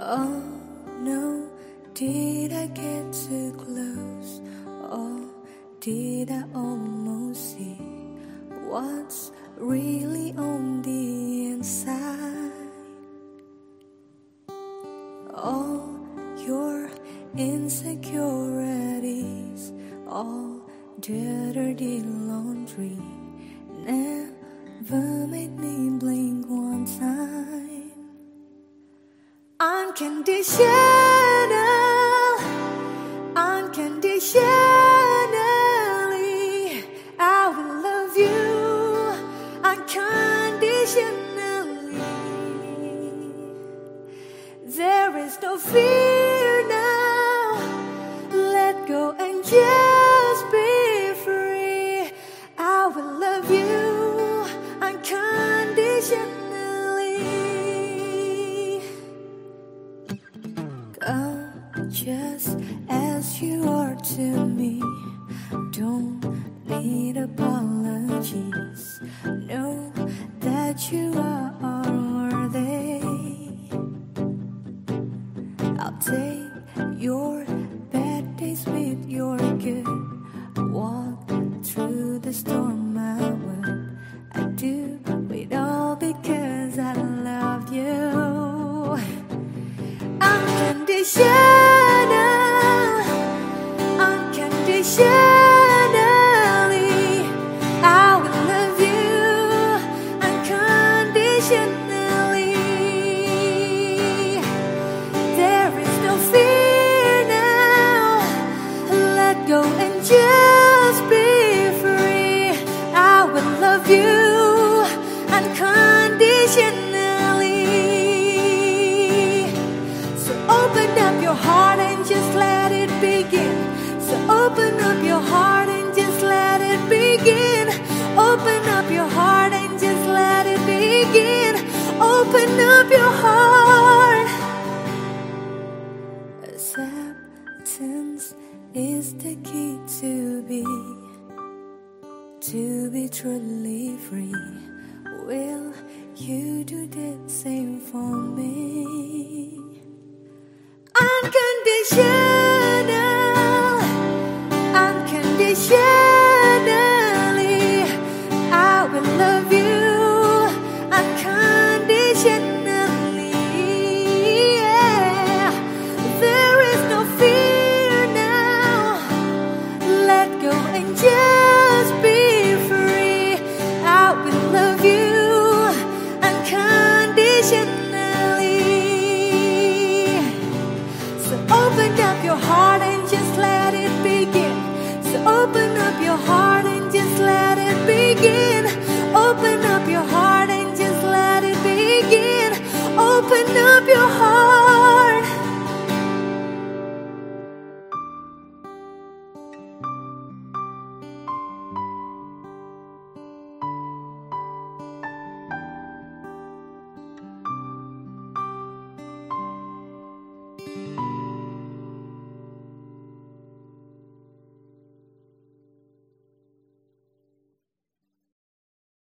Oh no, did I get too close? Or did I almost see what's really on the inside? All your insecurities, all dirty laundry, never made me blink one time. Unconditional, unconditionally, I will love you unconditionally. There is no fear now. Let go and just just as you are to me. Don't need apologies. Know that you are you unconditionally. So open up your heart and just let it begin. So open up your heart and just let it begin. Open up your heart and just let it begin. Open up your heart. To be truly free. Will you do the same for me? Unconditional. So open up your heart and just let it begin. So open